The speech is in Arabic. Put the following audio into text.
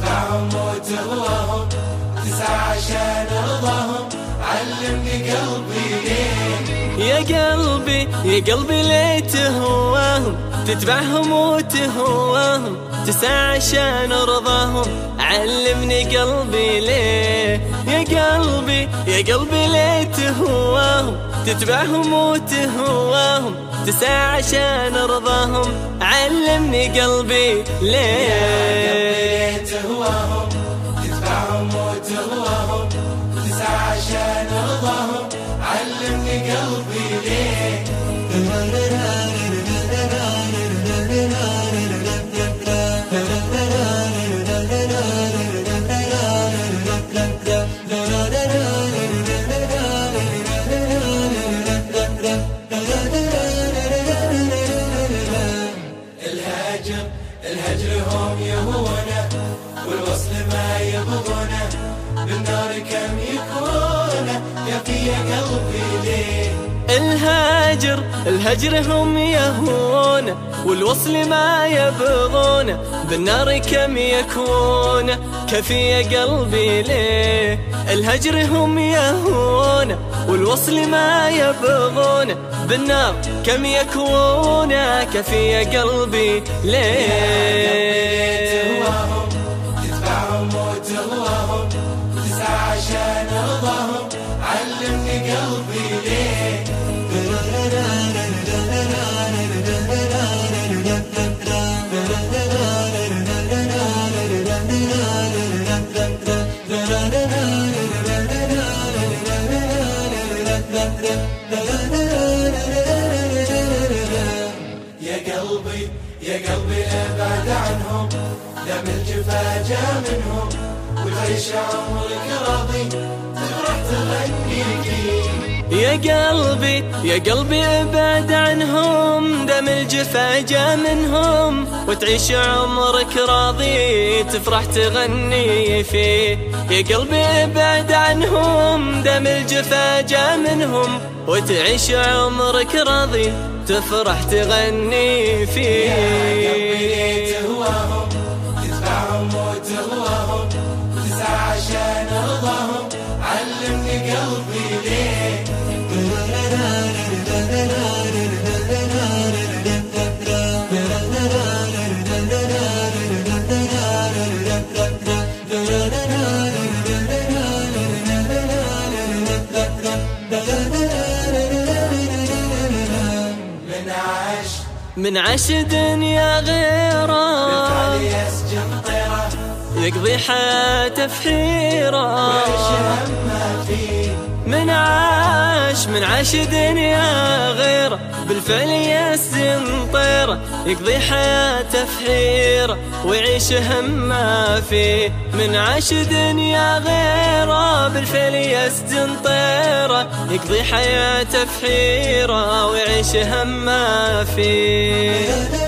تتبعهم وتغواهم تسعى عشان رضاهم علمني قلبي ليه يا قلبي يا قلبي ليه تهواهم؟ تتبعهم وتهواهم. تسعى عشان رضاهم علمني قلبي ليه؟ يا قلبي يا قلبي ليه تهواهم؟ تتبعهم وتهواهم. تسعى عشان رضاهم علمني قلبي ليه؟ تهواهم تتبعهم وتغواهم تسعى عشان رضاهم علمني قلبي ليه الهجر الهجر هم يهونه والوصل ما يبغونه بالنار كم يكونه يا في قلبي ليه؟ الهاجر الهجر هم يهون والوصل ما يبغون بالنار كم يكون كفي قلبي ليه؟ الهجر هم يهون والوصل ما يبغون بالنار كم يكون كفي قلبي ليه؟ وتغواهم تسعى عشان رضاهم علمني قلبي ليه يا يا قلبي ابعد عنهم. دم الجفا جا منهم. وتعيش عمرك راضي تفرح يا قلبي يا قلبي أبعد عنهم. دم الجفا جا منهم. وتعيش عمرك راضي تفرح تغني فيه. يا قلبي أبعد عنهم. دم الجفا جا منهم. وتعيش عمرك راضي تفرح تغني فيه. قلبي ليه من عش دنيا غيره. يسجن طيره يقضي حياته في حيره. من عاش من عاش دنيا غيره. بالفعل يسجن طيره يقضي حياته في حيره ويعيش هم ما فيه. من عاش دنيا غيره بالفعل يسجن طيره يقضي حياته في حيره ويعيش هم ما فيه.